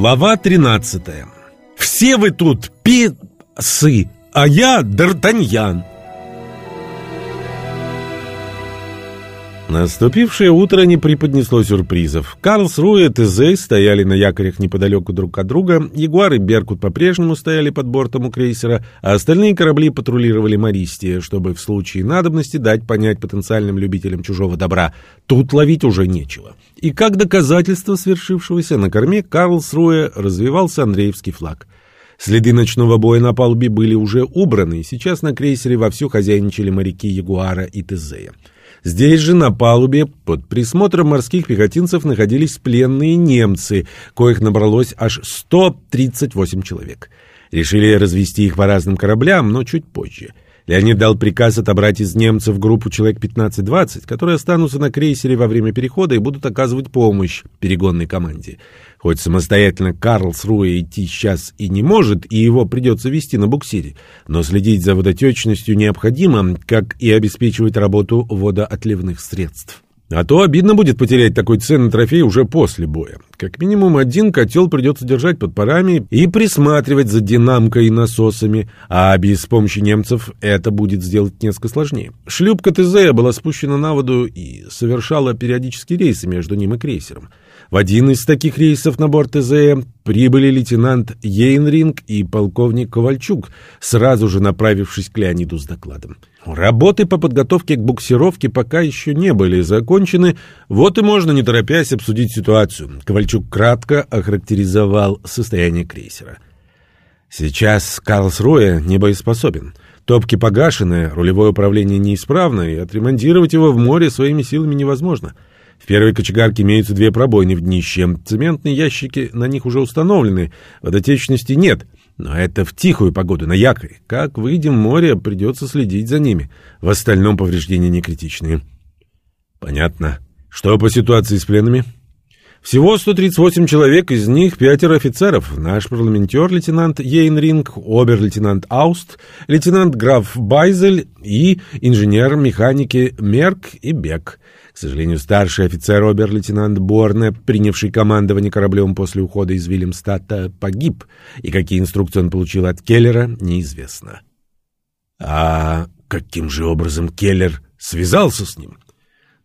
Глава 13. Все вы тут пи-сы, а я Д'Артаньян. Наступившее утро не преподнесло сюрпризов. Карлсруэ и Тезей стояли на якорях неподалеку друг от друга, Ягуар и Беркут по-прежнему стояли под бортом у крейсера, а остальные корабли патрулировали Мористия, чтобы в случае надобности дать понять потенциальным любителям чужого добра, тут ловить уже нечего. И как доказательство свершившегося на корме Карлсруэ развивался Андреевский флаг. Следы ночного боя на палубе были уже убраны, и сейчас на крейсере вовсю хозяйничали моряки Ягуара и Тезея. Здесь же на палубе под присмотром морских пехотинцев находились пленные немцы, коих набралось аж 138 человек. Решили развести их по разным кораблям, но чуть позже. Леонид дал приказ отобрать из немцев группу человек 15-20, которые останутся на крейсере во время перехода и будут оказывать помощь перегонной команде. Хоть самостоятельно Карлсруэ идти сейчас и не может, и его придется вести на буксире, но следить за водотечностью необходимо, как и обеспечивать работу водоотливных средств. А то обидно будет потерять такой ценный трофей уже после боя. Как минимум один котел придется держать под парами и присматривать за динамкой и насосами, а без помощи немцев это будет сделать несколько сложнее. Шлюпка ТЗ была спущена на воду и совершала периодические рейсы между ним и крейсером. В один из таких рейсов на борт ТЗ прибыли лейтенант Ейнринг и полковник Ковальчук, сразу же направившись к Леониду с докладом. Работы по подготовке к буксировке пока еще не были закончены, вот и можно, не торопясь, обсудить ситуацию. Ковальчук кратко охарактеризовал состояние крейсера. Сейчас Карлсруэ не боеспособен. Топки погашены, рулевое управление неисправно, и отремонтировать его в море своими силами невозможно — в первой кочегарке имеются две пробоины в днище. Цементные ящики на них уже установлены. Водотечности нет. Но это в тихую погоду, на якоре. Как выйдем в море, придется следить за ними. В остальном повреждения не критичные. Понятно. Что по ситуации с пленными? Всего 138 человек, из них пятеро офицеров. Наш парламентер, лейтенант Ейнринг, обер-лейтенант Ауст, лейтенант граф Байзель и инженер механики Мерк и Бек. К сожалению, старший офицер обер-лейтенант Борне, принявший командование кораблем после ухода из Вильямстата, погиб, и какие инструкции он получил от Келлера, неизвестно. А каким же образом Келлер связался с ним?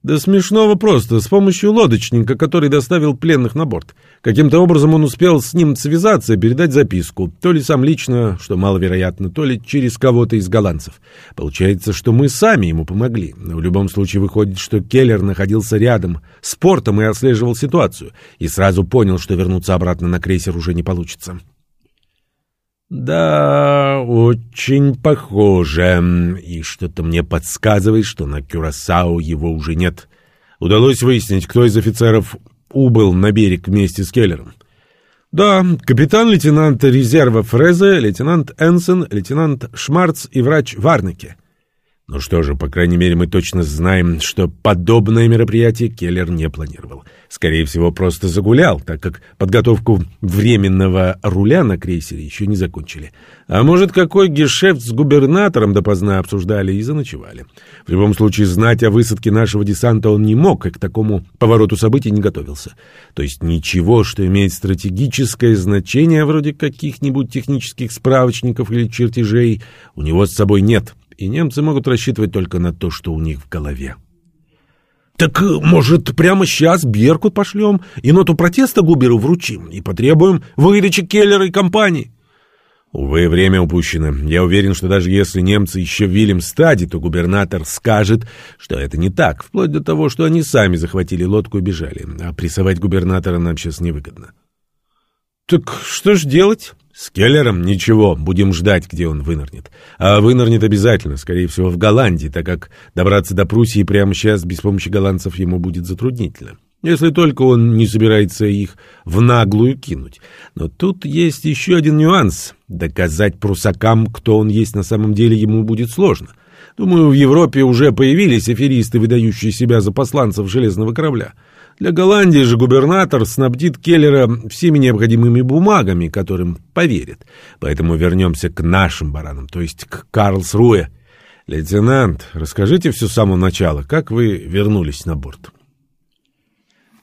Да смешного просто, с помощью лодочника, который доставил пленных на борт. Каким-то образом он успел с ним связаться передать записку. То ли сам лично, что маловероятно, то ли через кого-то из голландцев. Получается, что мы сами ему помогли. Но в любом случае выходит, что Келлер находился рядом с портом и отслеживал ситуацию. И сразу понял, что вернуться обратно на крейсер уже не получится. «Да, очень похоже. И что-то мне подсказывает, что на Кюрасау его уже нет. Удалось выяснить, кто из офицеров убыл на берег вместе с Келлером». «Да, капитан-лейтенант резерва Фрезе, лейтенант Энсен, лейтенант Шмарц и врач Варнеке». Ну что же, по крайней мере, мы точно знаем, что подобное мероприятие Келлер не планировал. Скорее всего, просто загулял, так как подготовку временного руля на крейсере еще не закончили. А может, какой гешефт с губернатором допоздна обсуждали и заночевали. В любом случае, знать о высадке нашего десанта он не мог, и к такому повороту событий не готовился. То есть ничего, что имеет стратегическое значение, вроде каких-нибудь технических справочников или чертежей, у него с собой нет и немцы могут рассчитывать только на то, что у них в голове. «Так, может, прямо сейчас Беркут пошлем и ноту протеста Губеру вручим и потребуем выдачи Келлера и компании?» Увы, время упущено. Я уверен, что даже если немцы еще в Вильямстаде, то губернатор скажет, что это не так, вплоть до того, что они сами захватили лодку и бежали, а прессовать губернатора нам сейчас невыгодно. «Так что ж делать?» С Келлером ничего, будем ждать, где он вынырнет. А вынырнет обязательно, скорее всего, в Голландии, так как добраться до Пруссии прямо сейчас без помощи голландцев ему будет затруднительно. Если только он не собирается их в наглую кинуть. Но тут есть еще один нюанс. Доказать прусакам, кто он есть на самом деле, ему будет сложно. Думаю, в Европе уже появились аферисты, выдающие себя за посланцев железного корабля. Для Голландии же губернатор снабдит Келлера всеми необходимыми бумагами, которым поверит. Поэтому вернемся к нашим баранам, то есть к Карлсруэ. Лейтенант, расскажите все с самого начала, как вы вернулись на борт?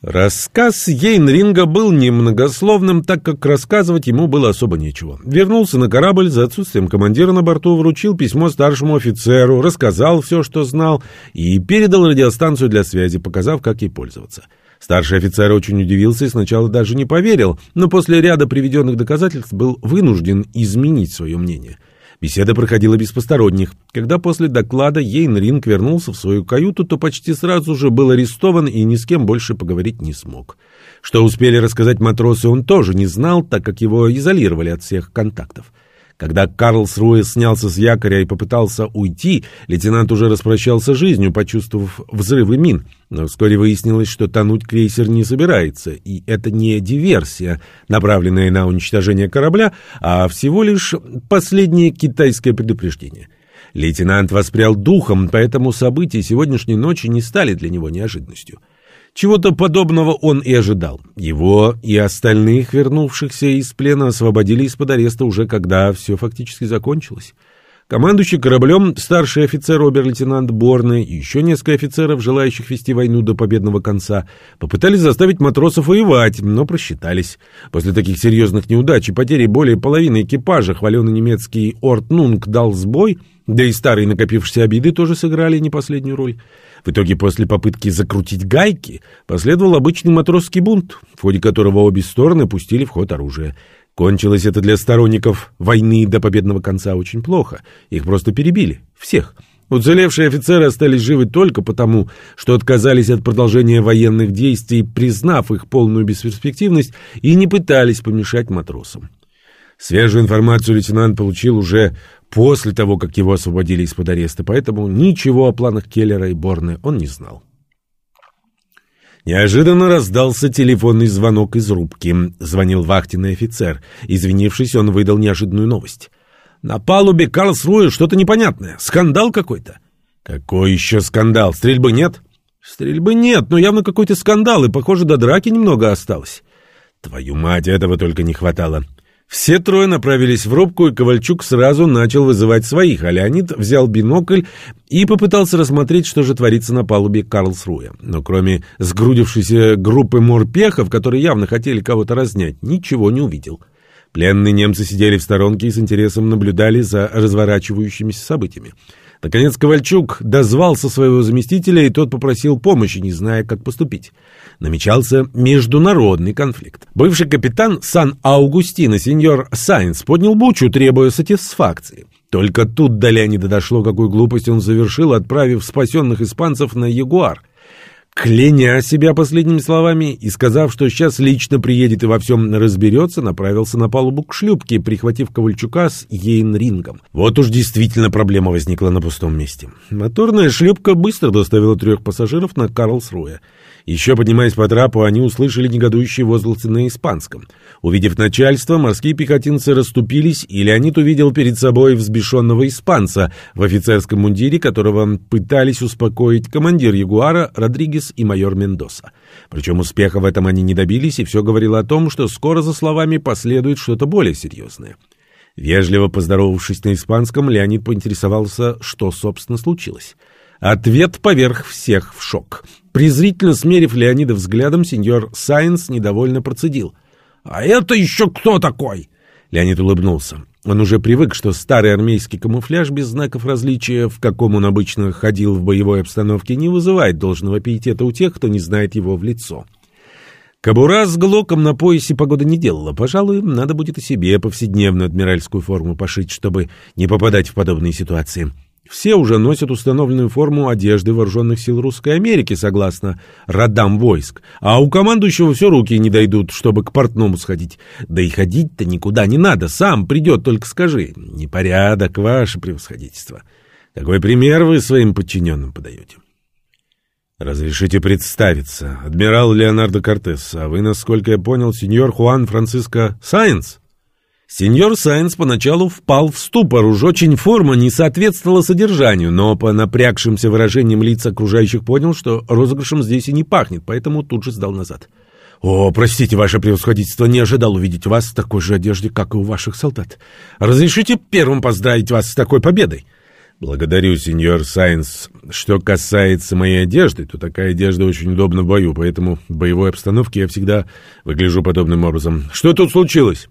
Рассказ Ейнринга был немногословным, так как рассказывать ему было особо нечего. Вернулся на корабль за отсутствием командира на борту, вручил письмо старшему офицеру, рассказал все, что знал, и передал радиостанцию для связи, показав, как ей пользоваться. Старший офицер очень удивился и сначала даже не поверил, но после ряда приведенных доказательств был вынужден изменить свое мнение — Беседа проходила без посторонних. Когда после доклада Ейн Ринг вернулся в свою каюту, то почти сразу же был арестован и ни с кем больше поговорить не смог. Что успели рассказать матросы, он тоже не знал, так как его изолировали от всех контактов. Когда Карлсруэ снялся с якоря и попытался уйти, лейтенант уже распрощался жизнью, почувствовав взрывы мин. Но вскоре выяснилось, что тонуть крейсер не собирается, и это не диверсия, направленная на уничтожение корабля, а всего лишь последнее китайское предупреждение. Лейтенант воспрял духом, поэтому события сегодняшней ночи не стали для него неожиданностью. Чего-то подобного он и ожидал. Его и остальных, вернувшихся из плена, освободили из-под ареста уже когда все фактически закончилось. Командующий кораблем, старший офицер обер-лейтенант Борны и еще несколько офицеров, желающих вести войну до победного конца, попытались заставить матросов воевать, но просчитались. После таких серьезных неудач и потери более половины экипажа хваленый немецкий Ортнунг дал сбой, да и старые накопившиеся обиды тоже сыграли не последнюю роль. В итоге после попытки закрутить гайки последовал обычный матросский бунт, в ходе которого обе стороны пустили в ход оружие. Кончилось это для сторонников войны до победного конца очень плохо. Их просто перебили. Всех. Уцелевшие офицеры остались живы только потому, что отказались от продолжения военных действий, признав их полную бесперспективность, и не пытались помешать матросам. Свежую информацию лейтенант получил уже после того, как его освободили из-под ареста, поэтому ничего о планах Келлера и Борне он не знал. Неожиданно раздался телефонный звонок из рубки. Звонил вахтенный офицер. Извинившись, он выдал неожиданную новость. «На палубе Карлсруэ что-то непонятное. Скандал какой-то». «Какой еще скандал? Стрельбы нет?» «Стрельбы нет, но явно какой-то скандал, и, похоже, до драки немного осталось». «Твою мать, этого только не хватало». Все трое направились в рубку, и Ковальчук сразу начал вызывать своих, а Леонид взял бинокль и попытался рассмотреть, что же творится на палубе Карлсруя. Но кроме сгрудившейся группы морпехов, которые явно хотели кого-то разнять, ничего не увидел. Пленные немцы сидели в сторонке и с интересом наблюдали за разворачивающимися событиями. Наконец Ковальчук дозвался своего заместителя, и тот попросил помощи, не зная, как поступить. Намечался международный конфликт. Бывший капитан Сан-Аугустина, сеньор Сайнс, поднял бучу, требуя сатисфакции. Только тут до Леонида дошло, какую глупость он совершил, отправив спасенных испанцев на Ягуар. Кляня себя последними словами и сказав, что сейчас лично приедет и во всем разберется, направился на палубу к шлюпке, прихватив Ковальчука с Ейнрингом. Вот уж действительно проблема возникла на пустом месте. Моторная шлюпка быстро доставила трех пассажиров на Карлсруэ. Еще поднимаясь по трапу, они услышали негодующие возгласы на испанском. Увидев начальство, морские пехотинцы расступились, и Леонид увидел перед собой взбешенного испанца в офицерском мундире, которого пытались успокоить командир Ягуара Родригес и майор Мендоса. Причем успеха в этом они не добились, и все говорило о том, что скоро за словами последует что-то более серьезное. Вежливо поздоровавшись на испанском, Леонид поинтересовался, что, собственно, случилось. Ответ поверх всех в шок. Презрительно смерив Леонида взглядом, сеньор Сайенс недовольно процедил. «А это еще кто такой?» Леонид улыбнулся. Он уже привык, что старый армейский камуфляж без знаков различия, в каком он обычно ходил в боевой обстановке, не вызывает должного пиетета у тех, кто не знает его в лицо. Кобура с глоком на поясе погода не делала. Пожалуй, надо будет и себе повседневную адмиральскую форму пошить, чтобы не попадать в подобные ситуации. Все уже носят установленную форму одежды вооруженных сил Русской Америки, согласно родам войск. А у командующего все руки не дойдут, чтобы к портному сходить. Да и ходить-то никуда не надо, сам придет, только скажи. Непорядок, ваше превосходительство. Какой пример вы своим подчиненным подаете? Разрешите представиться. Адмирал Леонардо Кортес, а вы, насколько я понял, сеньор Хуан Франциско Сайенс? Сеньор Сайнс поначалу впал в ступор, уж очень форма не соответствовала содержанию, но по напрягшимся выражениям лиц окружающих понял, что розыгрышем здесь и не пахнет, поэтому тут же сдал назад. «О, простите, ваше превосходительство, не ожидал увидеть вас в такой же одежде, как и у ваших солдат. Разрешите первым поздравить вас с такой победой?» Благодарю, сеньор Сайнс. Что касается моей одежды, то такая одежда очень удобна в бою, поэтому в боевой обстановке я всегда выгляжу подобным образом. Что тут случилось?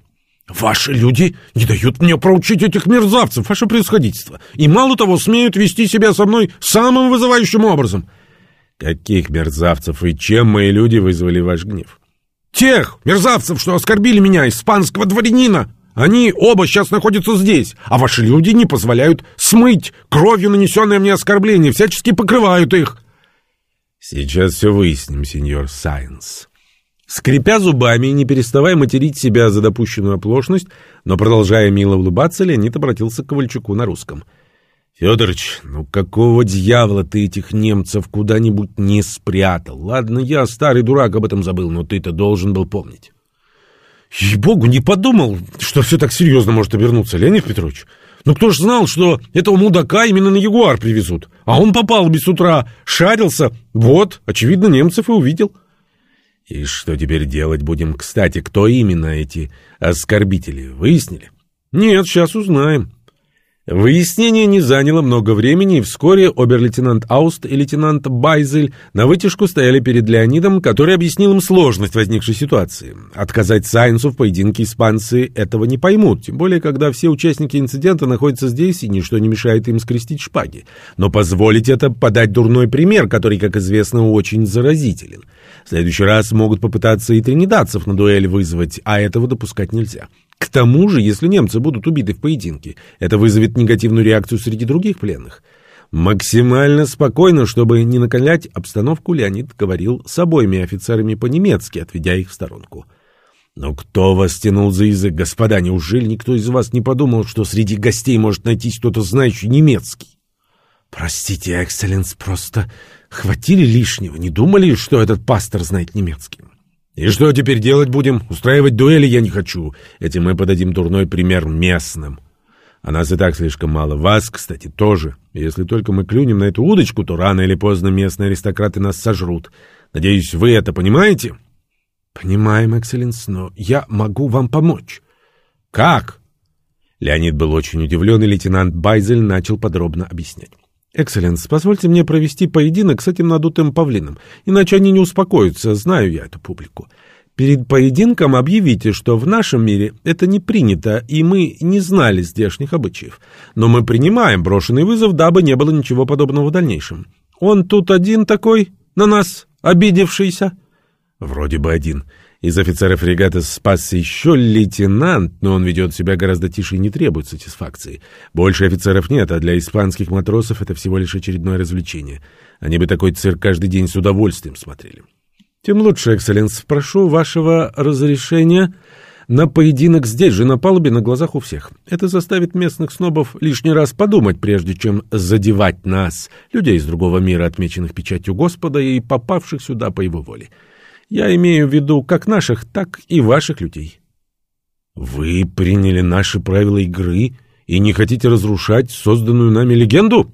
Ваши люди не дают мне проучить этих мерзавцев, ваше превосходительство, и мало того смеют вести себя со мной самым вызывающим образом. Каких мерзавцев и чем мои люди вызвали ваш гнев? Тех мерзавцев, что оскорбили меня, испанского дворянина. Они оба сейчас находятся здесь, а ваши люди не позволяют смыть кровью нанесенное мне оскорбление, всячески покрывают их. Сейчас все выясним, сеньор Сайенс. Скрипя зубами и не переставая материть себя за допущенную оплошность, но продолжая мило улыбаться, Леонид обратился к Ковальчуку на русском. «Федорович, ну какого дьявола ты этих немцев куда-нибудь не спрятал? Ладно, я, старый дурак, об этом забыл, но ты-то должен был помнить». Ей-богу, не подумал, что все так серьезно может обернуться, Леонид Петрович. Ну кто ж знал, что этого мудака именно на Ягуар привезут? А он попал без утра, шарился. Вот, очевидно, немцев и увидел. И что теперь делать будем? Кстати, кто именно эти оскорбители? Выяснили? Нет, сейчас узнаем. Выяснение не заняло много времени, и вскоре обер-лейтенант Ауст и лейтенант Байзель на вытяжку стояли перед Леонидом, который объяснил им сложность возникшей ситуации. Отказать Сайнсу в поединке испанцы этого не поймут, тем более, когда все участники инцидента находятся здесь, и ничто не мешает им скрестить шпаги. Но позволить это подать дурной пример, который, как известно, очень заразителен. В следующий раз могут попытаться и тринидадцев на дуэль вызвать, а этого допускать нельзя. К тому же, если немцы будут убиты в поединке, это вызовет негативную реакцию среди других пленных. Максимально спокойно, чтобы не накалять обстановку, Леонид говорил с обоими офицерами по-немецки, отведя их в сторонку. «Но кто вас тянул за язык, господа? Неужели никто из вас не подумал, что среди гостей может найтись кто-то знающий немецкий?» «Простите, экселленс, просто хватили лишнего, не думали, что этот пастор знает немецкий?» И что теперь делать будем? Устраивать дуэли я не хочу. Этим мы подадим дурной пример местным. А нас и так слишком мало. Вас, кстати, тоже. Если только мы клюнем на эту удочку, то рано или поздно местные аристократы нас сожрут. Надеюсь, вы это понимаете? Понимаем, экселленс, но я могу вам помочь. Как? Леонид был очень удивлен, и лейтенант Байзель начал подробно объяснять. «Экселленс, позвольте мне провести поединок с этим надутым павлином, иначе они не успокоятся, знаю я эту публику. Перед поединком объявите, что в нашем мире это не принято, и мы не знали здешних обычаев. Но мы принимаем брошенный вызов, дабы не было ничего подобного в дальнейшем. Он тут один такой, на нас обидевшийся?» «Вроде бы один». Из офицеров фрегата спасся еще лейтенант, но он ведет себя гораздо тише и не требует сатисфакции. Больше офицеров нет, а для испанских матросов это всего лишь очередное развлечение. Они бы такой цирк каждый день с удовольствием смотрели. Тем лучше, экселленс. Прошу вашего разрешения на поединок здесь же, на палубе, на глазах у всех. Это заставит местных снобов лишний раз подумать, прежде чем задевать нас, людей из другого мира, отмеченных печатью Господа и попавших сюда по его воле. Я имею в виду как наших, так и ваших людей. Вы приняли наши правила игры и не хотите разрушать созданную нами легенду?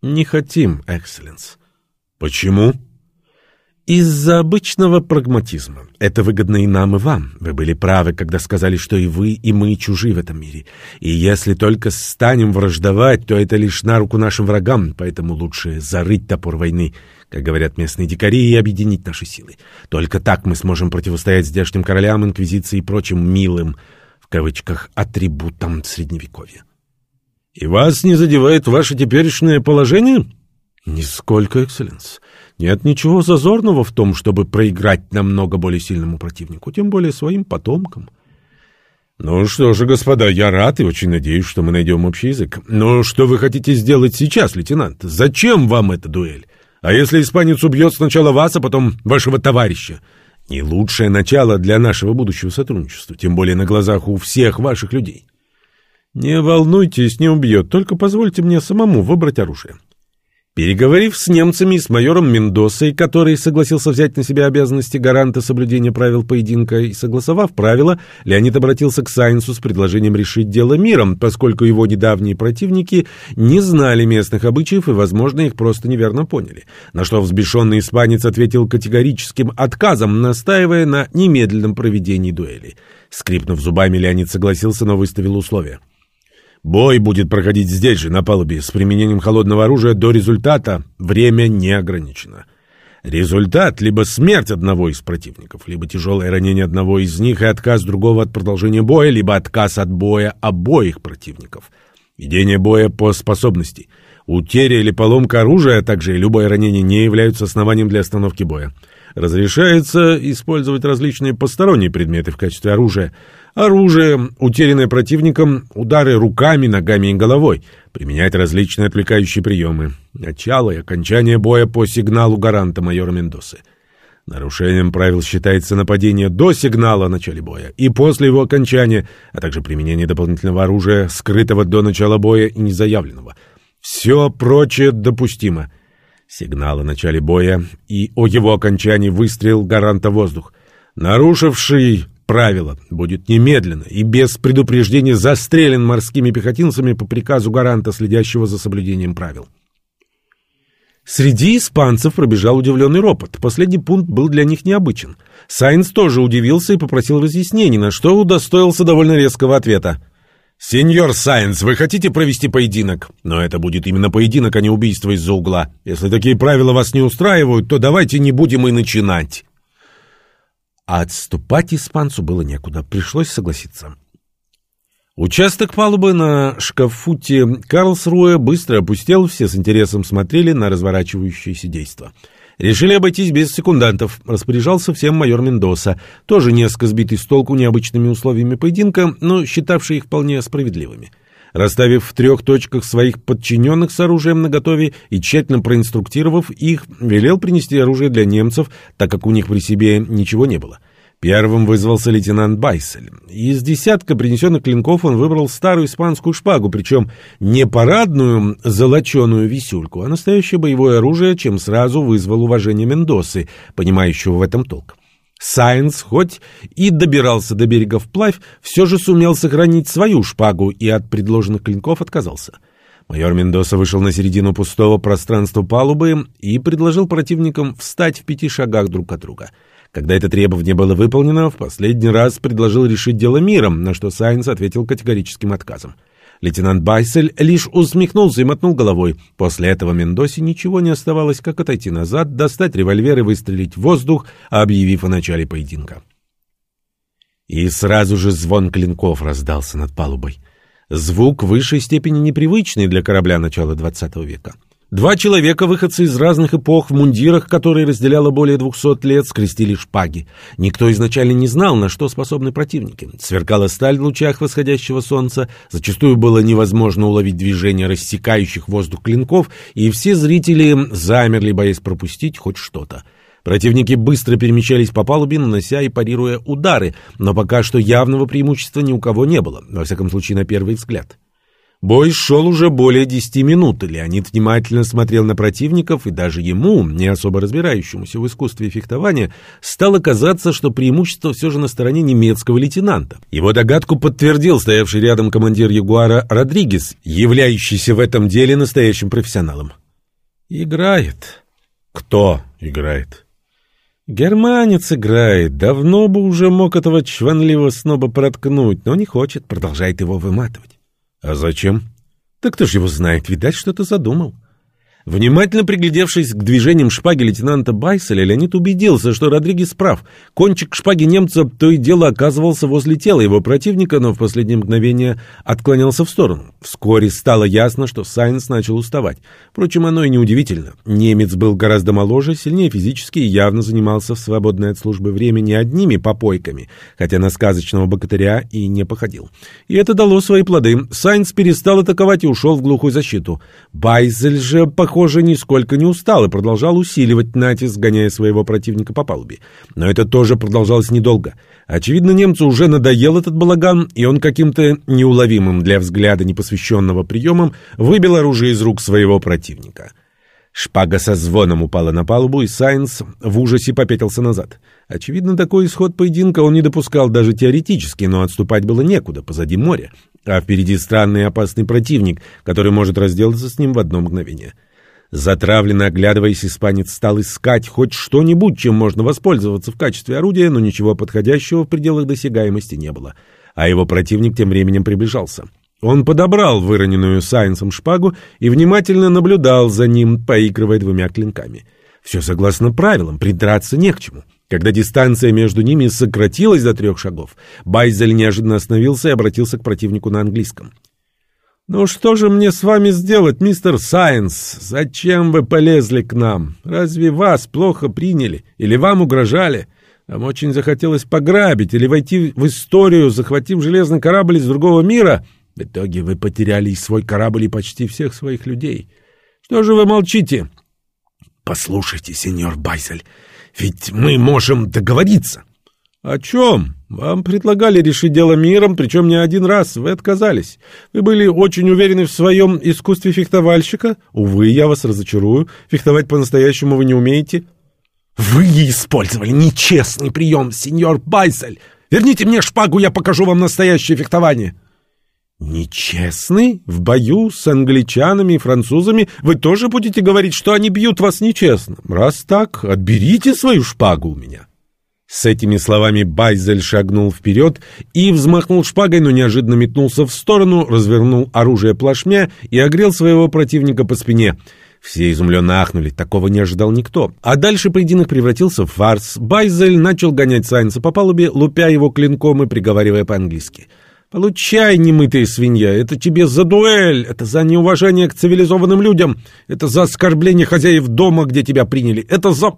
Не хотим, экселленс. Почему? Из-за обычного прагматизма. Это выгодно и нам, и вам. Вы были правы, когда сказали, что и вы, и мы чужи в этом мире. И если только станем враждовать, то это лишь на руку нашим врагам, поэтому лучше зарыть топор войны, как говорят местные дикари, и объединить наши силы. Только так мы сможем противостоять здешним королям, инквизиции и прочим «милым», в кавычках, атрибутам Средневековья. И вас не задевает ваше теперешнее положение? Нисколько, экселленс. Нет ничего зазорного в том, чтобы проиграть намного более сильному противнику, тем более своим потомкам. Ну что же, господа, я рад и очень надеюсь, что мы найдем общий язык. Но что вы хотите сделать сейчас, лейтенант? Зачем вам эта дуэль? А если испанец убьет сначала вас, а потом вашего товарища? Не лучшее начало для нашего будущего сотрудничества, тем более на глазах у всех ваших людей. Не волнуйтесь, не убьет, только позвольте мне самому выбрать оружие. Переговорив с немцами и с майором Мендосой, который согласился взять на себя обязанности гаранта соблюдения правил поединка, и согласовав правила, Леонид обратился к Сайнсу с предложением решить дело миром, поскольку его недавние противники не знали местных обычаев и, возможно, их просто неверно поняли. На что взбешенный испанец ответил категорическим отказом, настаивая на немедленном проведении дуэли. Скрипнув зубами, Леонид согласился, но выставил условия. Бой будет проходить здесь же, на палубе, с применением холодного оружия до результата. Время не ограничено. Результат — либо смерть одного из противников, либо тяжелое ранение одного из них и отказ другого от продолжения боя, либо отказ от боя обоих противников. Ведение боя по способности. Утеря или поломка оружия, а также любое ранение не являются основанием для остановки боя. Разрешается использовать различные посторонние предметы в качестве оружия. Оружие, утерянное противником, удары руками, ногами и головой. Применять различные отвлекающие приемы. Начало и окончание боя по сигналу гаранта майора Мендосы. Нарушением правил считается нападение до сигнала о начале боя и после его окончания, а также применение дополнительного оружия, скрытого до начала боя и незаявленного. Все прочее допустимо. Сигнал о начале боя и о его окончании выстрел гаранта воздух. Нарушивший правило будет немедленно и без предупреждения застрелен морскими пехотинцами по приказу гаранта, следящего за соблюдением правил. Среди испанцев пробежал удивленный ропот. Последний пункт был для них необычен. Сайнс тоже удивился и попросил разъяснений, на что удостоился довольно резкого ответа. «Сеньор Сайнс, вы хотите провести поединок? Но это будет именно поединок, а не убийство из-за угла. Если такие правила вас не устраивают, то давайте не будем и начинать». А отступать испанцу было некуда, пришлось согласиться. Участок палубы на шкафуте Карлсруэ быстро опустел, все с интересом смотрели на разворачивающееся действо. Решили обойтись без секундантов. Распоряжался всем майор Мендоса, тоже несколько сбитый с толку необычными условиями поединка, но считавший их вполне справедливыми. Расставив в трех точках своих подчиненных с оружием наготове и тщательно проинструктировав их, велел принести оружие для немцев, так как у них при себе ничего не было. Первым вызвался лейтенант Байсель. Из десятка принесенных клинков он выбрал старую испанскую шпагу, причем не парадную золоченую висюльку, а настоящее боевое оружие, чем сразу вызвал уважение Мендосы, понимающего в этом толк. Сайенс, хоть и добирался до берега вплавь, все же сумел сохранить свою шпагу и от предложенных клинков отказался. Майор Мендоса вышел на середину пустого пространства палубы и предложил противникам встать в пяти шагах друг от друга. Когда это требование было выполнено, в последний раз предложил решить дело миром, на что Сайенс ответил категорическим отказом. Лейтенант Байсель лишь усмехнулся и мотнул головой. После этого Мендосе ничего не оставалось, как отойти назад, достать револьвер и выстрелить в воздух, объявив о начале поединка. И сразу же звон клинков раздался над палубой. Звук в высшей степени непривычный для корабля начала XX века. Два человека, выходцы из разных эпох, в мундирах, которые разделяло более двухсот лет, скрестили шпаги. Никто изначально не знал, на что способны противники. Сверкала сталь в лучах восходящего солнца, зачастую было невозможно уловить движение рассекающих воздух клинков, и все зрители замерли, боясь пропустить хоть что-то. Противники быстро перемещались по палубе, нанося и парируя удары, но пока что явного преимущества ни у кого не было, во всяком случае на первый взгляд. Бой шел уже более десяти минут, и Леонид внимательно смотрел на противников, и даже ему, не особо разбирающемуся в искусстве фехтования, стало казаться, что преимущество все же на стороне немецкого лейтенанта. Его догадку подтвердил стоявший рядом командир Ягуара Родригес, являющийся в этом деле настоящим профессионалом. «Играет». «Кто играет?» «Германец играет. Давно бы уже мог этого чванливого сноба проткнуть, но не хочет, продолжает его выматывать». А зачем? Так кто ж его знает, видать, что-то задумал. Внимательно приглядевшись к движениям шпаги лейтенанта Байселя, Леонид убедился, что Родригес прав. Кончик шпаги немца то и дело оказывался возле тела его противника, но в последнее мгновение отклонялся в сторону. Вскоре стало ясно, что Сайнс начал уставать. Впрочем, оно и неудивительно. Немец был гораздо моложе, сильнее физически и явно занимался в свободное от службы времени одними попойками, хотя на сказочного богатыря и не походил. И это дало свои плоды. Сайнс перестал атаковать и ушел в глухую защиту. Байзель же, похоже, похоже, нисколько не устал и продолжал усиливать натиск, гоняя своего противника по палубе. Но это тоже продолжалось недолго. Очевидно, немцу уже надоел этот балаган, и он каким-то неуловимым для взгляда непосвященного приемом выбил оружие из рук своего противника. Шпага со звоном упала на палубу, и Сайнс в ужасе попятился назад. Очевидно, такой исход поединка он не допускал даже теоретически, но отступать было некуда, позади моря. А впереди странный и опасный противник, который может разделаться с ним в одно мгновение. Затравленно оглядываясь, испанец стал искать хоть что-нибудь, чем можно воспользоваться в качестве орудия, но ничего подходящего в пределах досягаемости не было. А его противник тем временем приближался. Он подобрал выроненную Сайенсом шпагу и внимательно наблюдал за ним, поигрывая двумя клинками. Все согласно правилам, придраться не к чему. Когда дистанция между ними сократилась до трех шагов, Байзель неожиданно остановился и обратился к противнику на английском. «Ну что же мне с вами сделать, мистер Сайенс? Зачем вы полезли к нам? Разве вас плохо приняли? Или вам угрожали? Вам очень захотелось пограбить или войти в историю, захватив железный корабль из другого мира? В итоге вы потеряли и свой корабль, и почти всех своих людей. Что же вы молчите?» «Послушайте, сеньор Байзель, ведь мы можем договориться». «О чем? Вам предлагали решить дело миром, причем не один раз. Вы отказались. Вы были очень уверены в своем искусстве фехтовальщика. Увы, я вас разочарую. Фехтовать по-настоящему вы не умеете». «Вы использовали нечестный прием, сеньор Байсель. Верните мне шпагу, я покажу вам настоящее фехтование». «Нечестный? В бою с англичанами и французами вы тоже будете говорить, что они бьют вас нечестно? Раз так, отберите свою шпагу у меня». С этими словами Байзель шагнул вперед и взмахнул шпагой, но неожиданно метнулся в сторону, развернул оружие плашмя и огрел своего противника по спине. Все изумленно ахнули, такого не ожидал никто. А дальше поединок превратился в фарс. Байзель начал гонять Сайнца по палубе, лупя его клинком и приговаривая по-английски. «Получай, немытая свинья, это тебе за дуэль, это за неуважение к цивилизованным людям, это за оскорбление хозяев дома, где тебя приняли, это за...»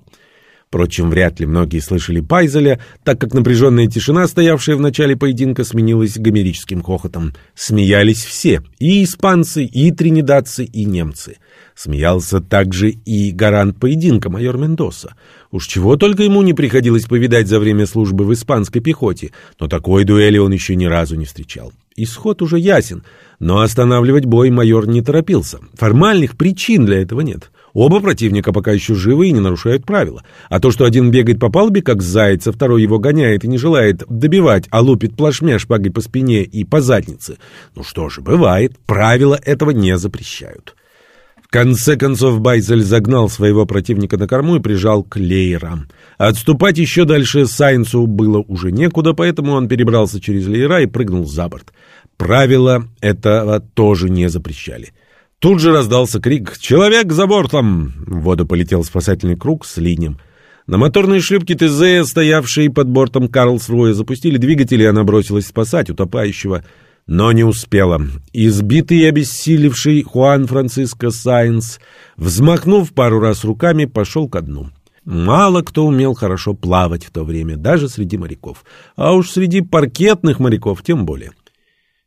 Впрочем, вряд ли многие слышали Пайзеля, так как напряженная тишина, стоявшая в начале поединка, сменилась гомерическим хохотом. Смеялись все — и испанцы, и тринидадцы, и немцы. Смеялся также и гарант поединка, майор Мендоса. Уж чего только ему не приходилось повидать за время службы в испанской пехоте, но такой дуэли он еще ни разу не встречал. Исход уже ясен, но останавливать бой майор не торопился. Формальных причин для этого нет. Оба противника пока еще живы и не нарушают правила. А то, что один бегает по палубе, как заяц, а второй его гоняет и не желает добивать, а лупит плашмя шпагой по спине и по заднице. Ну что же, бывает, правила этого не запрещают. В конце концов Байзель загнал своего противника на корму и прижал к леерам. Отступать еще дальше Сайнсу было уже некуда, поэтому он перебрался через леера и прыгнул за борт. Правила этого тоже не запрещали. Тут же раздался крик «Человек за бортом!» В воду полетел спасательный круг с линием. На моторные шлюпки ТЗ, стоявшие под бортом Карлсруя, запустили двигатели, и она бросилась спасать утопающего, но не успела. Избитый и обессилевший Хуан Франциско Сайнс, взмахнув пару раз руками, пошел ко дну. Мало кто умел хорошо плавать в то время, даже среди моряков. А уж среди паркетных моряков тем более.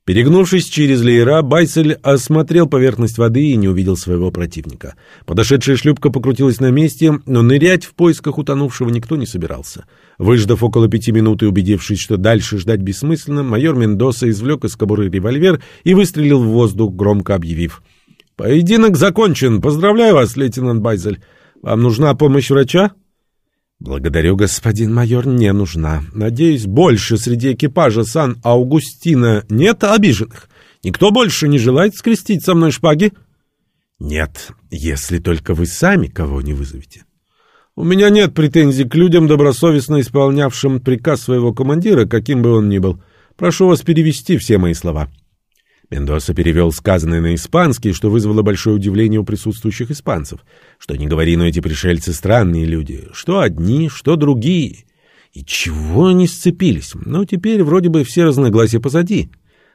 Перегнувшись через леера, Байсель осмотрел поверхность воды и не увидел своего противника. Подошедшая шлюпка покрутилась на месте, но нырять в поисках утонувшего никто не собирался. Выждав около пяти минут и убедившись, что дальше ждать бессмысленно, майор Мендоса извлек из кобуры револьвер и выстрелил в воздух, громко объявив. «Поединок закончен! Поздравляю вас, лейтенант Байзель! Вам нужна помощь врача?» «Благодарю, господин майор, не нужна. Надеюсь, больше среди экипажа Сан-Аугустина нет обиженных. Никто больше не желает скрестить со мной шпаги?» «Нет, если только вы сами кого не вызовете». «У меня нет претензий к людям, добросовестно исполнявшим приказ своего командира, каким бы он ни был. Прошу вас перевести все мои слова». Мендоса перевел сказанное на испанский, что вызвало большое удивление у присутствующих испанцев. Что не говори, но эти пришельцы странные люди. Что одни, что другие. И чего они сцепились? Ну, теперь вроде бы все разногласия позади.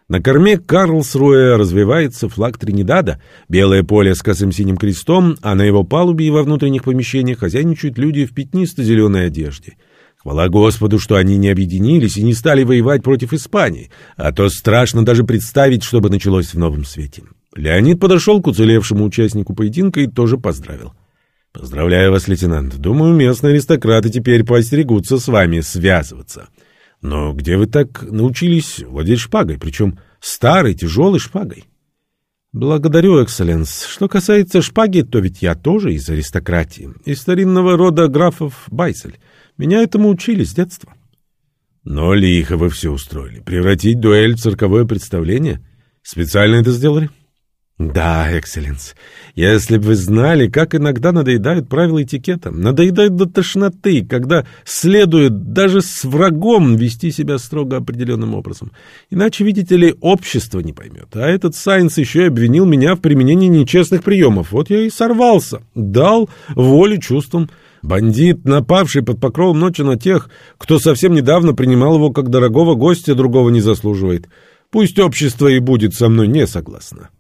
На корме Карлсруэ развивается флаг Тринидада, белое поле с косым синим крестом, а на его палубе и во внутренних помещениях хозяйничают люди в пятнисто-зеленой одежде. Хвала Господу, что они не объединились и не стали воевать против Испании, а то страшно даже представить, что бы началось в новом свете. Леонид подошел к уцелевшему участнику поединка и тоже поздравил. «Поздравляю вас, лейтенант. Думаю, местные аристократы теперь поостерегутся с вами связываться. Но где вы так научились владеть шпагой, причем старой тяжелой шпагой?» «Благодарю, экселленс. Что касается шпаги, то ведь я тоже из аристократии, из старинного рода графов Байсель». Меня этому учили с детства. Но лихо вы все устроили. Превратить дуэль в цирковое представление? Специально это сделали? Да, экселленс. Если бы вы знали, как иногда надоедают правила этикета, надоедают до тошноты, когда следует даже с врагом вести себя строго определенным образом. Иначе, видите ли, общество не поймет. А этот Сайнс еще и обвинил меня в применении нечестных приемов. Вот я и сорвался, дал волю чувствам. Бандит, напавший под покровом ночи на тех, кто совсем недавно принимал его как дорогого гостя, другого не заслуживает. Пусть общество и будет со мной не согласно.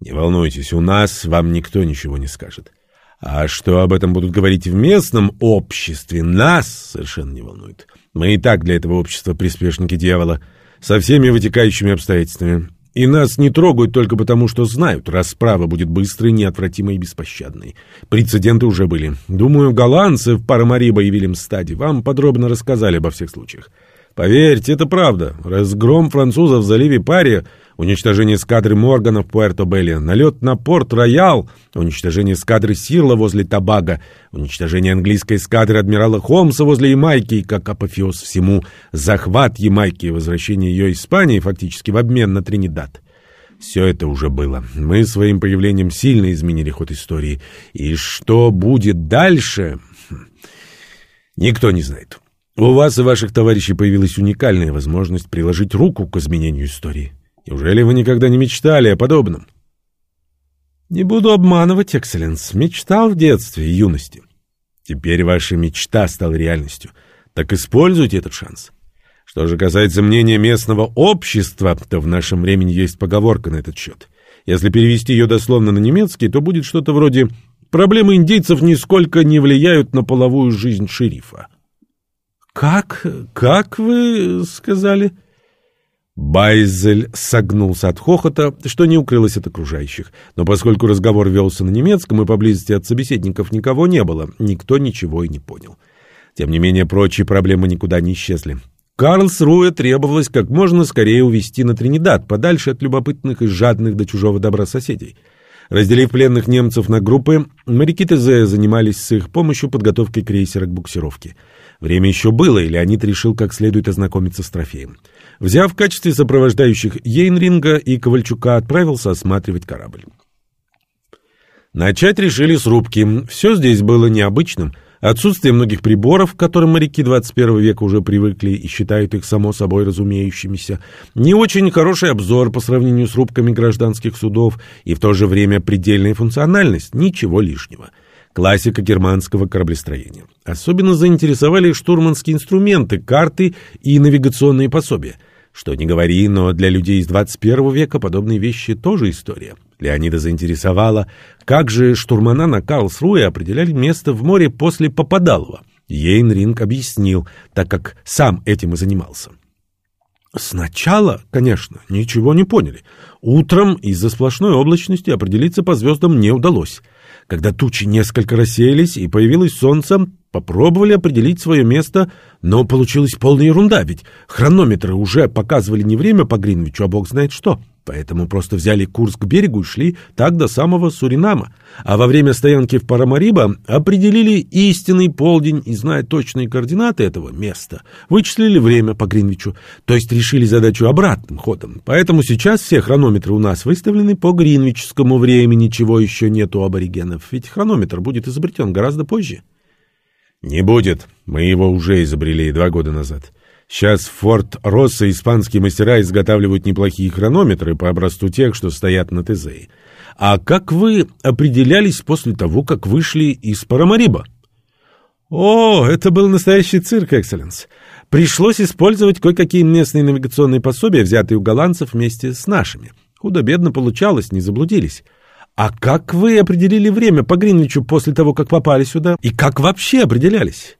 Не волнуйтесь, у нас вам никто ничего не скажет. А что об этом будут говорить в местном обществе, нас совершенно не волнует. Мы и так для этого общества приспешники дьявола, со всеми вытекающими обстоятельствами. И нас не трогают только потому, что знают, расправа будет быстрой, неотвратимой и беспощадной. Прецеденты уже были. Думаю, голландцы в Парамариба и Вильямстаде вам подробно рассказали обо всех случаях. Поверьте, это правда. Разгром французов в заливе Пария уничтожение эскадры Моргана в Пуэрто-Белле, налет на порт-Роял, уничтожение эскадры Сирла возле Табага, уничтожение английской эскадры адмирала Холмса возле Ямайки и, как апофеоз всему, захват Ямайки и возвращение ее Испании фактически в обмен на Тринидад. Все это уже было. Мы своим появлением сильно изменили ход истории. И что будет дальше, хм, никто не знает. У вас и ваших товарищей появилась уникальная возможность приложить руку к изменению истории. Неужели вы никогда не мечтали о подобном? Не буду обманывать, экселленс. Мечтал в детстве и юности. Теперь ваша мечта стала реальностью. Так используйте этот шанс. Что же касается мнения местного общества, то в нашем времени есть поговорка на этот счет. Если перевести ее дословно на немецкий, то будет что-то вроде «проблемы индейцев нисколько не влияют на половую жизнь шерифа». «Как? Как вы сказали?» Байзель согнулся от хохота, что не укрылось от окружающих. Но поскольку разговор велся на немецком и поблизости от собеседников никого не было, никто ничего и не понял. Тем не менее, прочие проблемы никуда не исчезли. Карлсруэ требовалось как можно скорее увести на Тринидад, подальше от любопытных и жадных до чужого добра соседей. Разделив пленных немцев на группы, моряки ТЗ занимались с их помощью подготовкой крейсера к буксировке. Время еще было, и Леонид решил как следует ознакомиться с трофеем. Взяв в качестве сопровождающих Ейнринга и Ковальчука, отправился осматривать корабль. Начать решили с рубки. Все здесь было необычным. Отсутствие многих приборов, к которым моряки 21 века уже привыкли и считают их само собой разумеющимися, не очень хороший обзор по сравнению с рубками гражданских судов и в то же время предельная функциональность, ничего лишнего классика германского кораблестроения. Особенно заинтересовали штурманские инструменты, карты и навигационные пособия – что не говори, но для людей из 21 века подобные вещи тоже история. Леонида заинтересовала, как же штурмана на Карлсруэ определяли место в море после Попадалова. Ейнринг объяснил, так как сам этим и занимался. Сначала, конечно, ничего не поняли. Утром из-за сплошной облачности определиться по звездам не удалось. Когда тучи несколько рассеялись и появилось солнце, попробовали определить свое место, но получилась полная ерунда, ведь хронометры уже показывали не время по Гринвичу, а бог знает что. Поэтому просто взяли курс к берегу и шли так до самого Суринама. А во время стоянки в Парамариба определили истинный полдень и, зная точные координаты этого места, вычислили время по Гринвичу, то есть решили задачу обратным ходом. Поэтому сейчас все хронометры у нас выставлены по гринвичскому времени, чего еще нет у аборигенов, ведь хронометр будет изобретен гораздо позже. Не будет. Мы его уже изобрели два года назад. Сейчас в Форт Росса испанские мастера изготавливают неплохие хронометры по образцу тех, что стоят на Тезее. А как вы определялись после того, как вышли из Парамариба? О, это был настоящий цирк, экселленс. Пришлось использовать кое-какие местные навигационные пособия, взятые у голландцев вместе с нашими. Худо-бедно получалось, не заблудились. А как вы определили время по Гринвичу после того, как попали сюда? И как вообще определялись?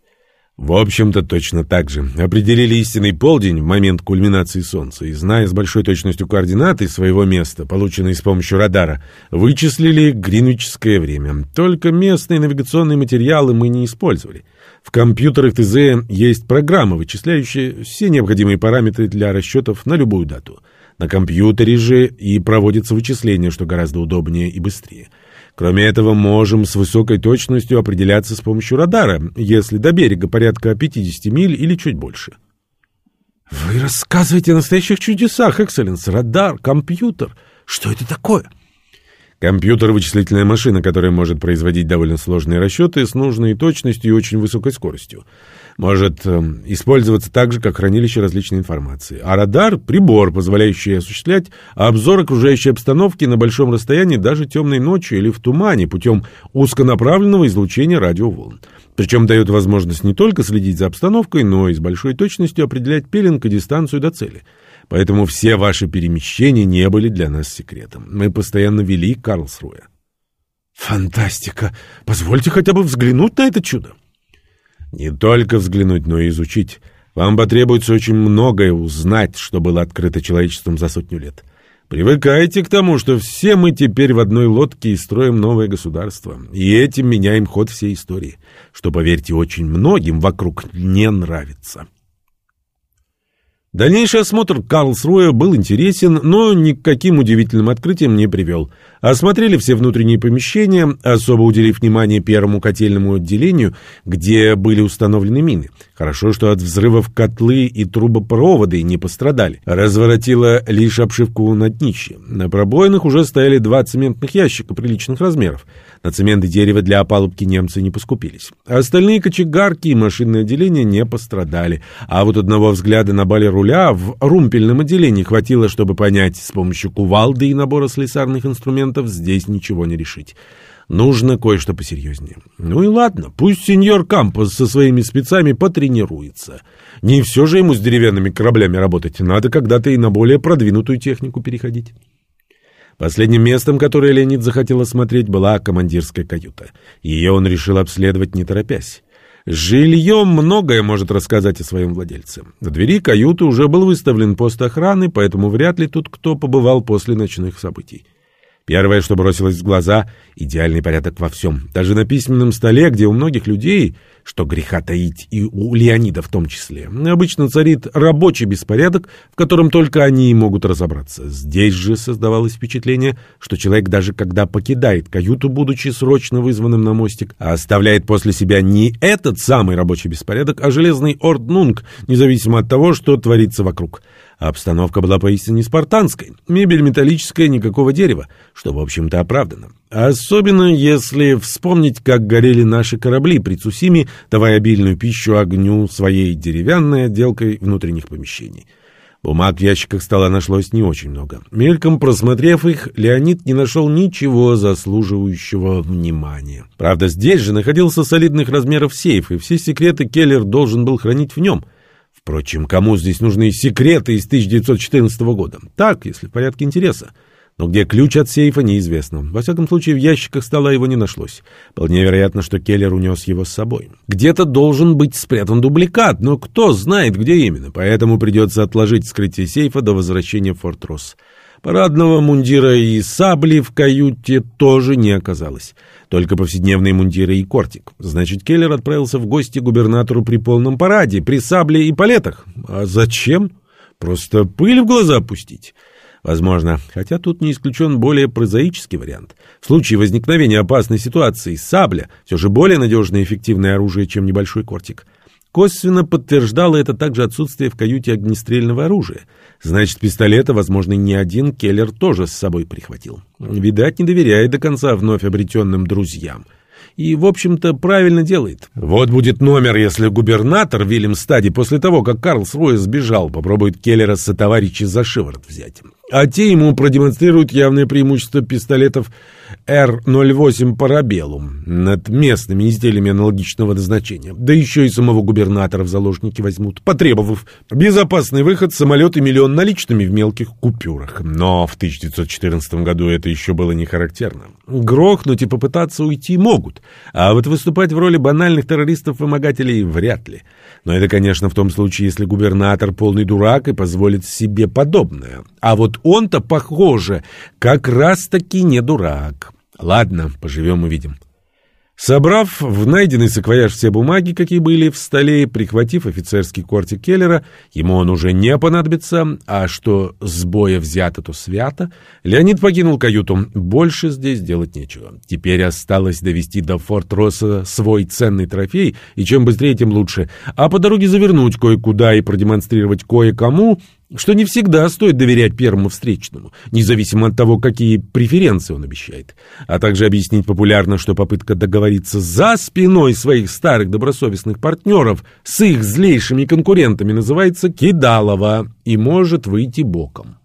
В общем-то, точно так же. Определили истинный полдень в момент кульминации Солнца и, зная с большой точностью координаты своего места, полученные с помощью радара, вычислили гринвичское время. Только местные навигационные материалы мы не использовали. В компьютерах ТЗ есть программа, вычисляющая все необходимые параметры для расчетов на любую дату. На компьютере же и проводится вычисление, что гораздо удобнее и быстрее. Кроме этого, можем с высокой точностью определяться с помощью радара, если до берега порядка 50 миль или чуть больше. Вы рассказываете о настоящих чудесах, экселленс. Радар, компьютер. Что это такое? Компьютер — вычислительная машина, которая может производить довольно сложные расчеты с нужной точностью и очень высокой скоростью. Может э, использоваться так же, как хранилище различной информации. А радар — прибор, позволяющий осуществлять обзор окружающей обстановки на большом расстоянии даже темной ночью или в тумане путем узконаправленного излучения радиоволн. Причем дает возможность не только следить за обстановкой, но и с большой точностью определять пеленг и дистанцию до цели — Поэтому все ваши перемещения не были для нас секретом. Мы постоянно вели Карлсруэ. Фантастика! Позвольте хотя бы взглянуть на это чудо. Не только взглянуть, но и изучить. Вам потребуется очень многое узнать, что было открыто человечеством за сотню лет. Привыкайте к тому, что все мы теперь в одной лодке и строим новое государство. И этим меняем ход всей истории, что, поверьте, очень многим вокруг не нравится. Дальнейший осмотр Карлсруэ был интересен, но ни к каким удивительным открытиям не привел. Осмотрели все внутренние помещения, особо уделив внимание первому котельному отделению, где были установлены мины. Хорошо, что от взрывов котлы и трубопроводы не пострадали. Разворотило лишь обшивку на днище. На пробоинах уже стояли два цементных ящика приличных размеров. На цемент и дерево для опалубки немцы не поскупились. Остальные кочегарки и машинное отделение не пострадали. А вот одного взгляда на бале руля в румпельном отделении хватило, чтобы понять, с помощью кувалды и набора слесарных инструментов здесь ничего не решить. Нужно кое-что посерьезнее. Ну и ладно, пусть сеньор Кампос со своими спецами потренируется. Не все же ему с деревянными кораблями работать, надо когда-то и на более продвинутую технику переходить. Последним местом, которое Леонид захотел осмотреть, была командирская каюта. Ее он решил обследовать не торопясь. Жильем многое может рассказать о своем владельце. В двери каюты уже был выставлен пост охраны, поэтому вряд ли тут кто побывал после ночных событий. Первое, что бросилось в глаза — идеальный порядок во всем. Даже на письменном столе, где у многих людей, что греха таить и у Леонида в том числе, обычно царит рабочий беспорядок, в котором только они и могут разобраться. Здесь же создавалось впечатление, что человек даже когда покидает каюту, будучи срочно вызванным на мостик, а оставляет после себя не этот самый рабочий беспорядок, а железный орднунг, независимо от того, что творится вокруг. Обстановка была поистине спартанской. Мебель металлическая, никакого дерева, что, в общем-то, оправдано. Особенно если вспомнить, как горели наши корабли при Цусиме, давая обильную пищу огню своей деревянной отделкой внутренних помещений. Бумаг в ящиках стола нашлось не очень много. Мельком просмотрев их, Леонид не нашел ничего заслуживающего внимания. Правда, здесь же находился солидных размеров сейф, и все секреты Келлер должен был хранить в нем — Впрочем, кому здесь нужны секреты из 1914 года? Так, если в порядке интереса. Но где ключ от сейфа, неизвестно. Во всяком случае, в ящиках стола его не нашлось. Вполне вероятно, что Келлер унес его с собой. Где-то должен быть спрятан дубликат, но кто знает, где именно. Поэтому придется отложить вскрытие сейфа до возвращения в Форт Росс. Парадного мундира и сабли в каюте тоже не оказалось. Только повседневные мундиры и кортик. Значит, Келлер отправился в гости губернатору при полном параде, при сабле и палетах. А зачем? Просто пыль в глаза пустить. Возможно, хотя тут не исключен более прозаический вариант. В случае возникновения опасной ситуации сабля все же более надежное и эффективное оружие, чем небольшой кортик. Косвенно подтверждало это также отсутствие в каюте огнестрельного оружия. Значит, пистолета, возможно, не один Келлер тоже с собой прихватил. Видать, не доверяет до конца вновь обретенным друзьям. И, в общем-то, правильно делает. Вот будет номер, если губернатор Вильям Стади после того, как Карл Срой сбежал, попробует Келлера со товарищей за шиворот взять а те ему продемонстрируют явное преимущество пистолетов Р-08 Парабеллум над местными изделиями аналогичного назначения. Да еще и самого губернатора в заложники возьмут, потребовав безопасный выход самолет и миллион наличными в мелких купюрах. Но в 1914 году это еще было не характерно. Грохнуть и попытаться уйти могут, а вот выступать в роли банальных террористов-вымогателей вряд ли. Но это, конечно, в том случае, если губернатор полный дурак и позволит себе подобное. А вот он-то, похоже, как раз-таки не дурак. Ладно, поживем увидим. Собрав в найденный саквояж все бумаги, какие были в столе, прихватив офицерский кортик Келлера, ему он уже не понадобится, а что с боя взято, то свято, Леонид покинул каюту. Больше здесь делать нечего. Теперь осталось довести до форт Росса свой ценный трофей, и чем быстрее, тем лучше. А по дороге завернуть кое-куда и продемонстрировать кое-кому, что не всегда стоит доверять первому встречному, независимо от того, какие преференции он обещает, а также объяснить популярно, что попытка договориться за спиной своих старых добросовестных партнеров с их злейшими конкурентами называется «кидалово» и может выйти боком.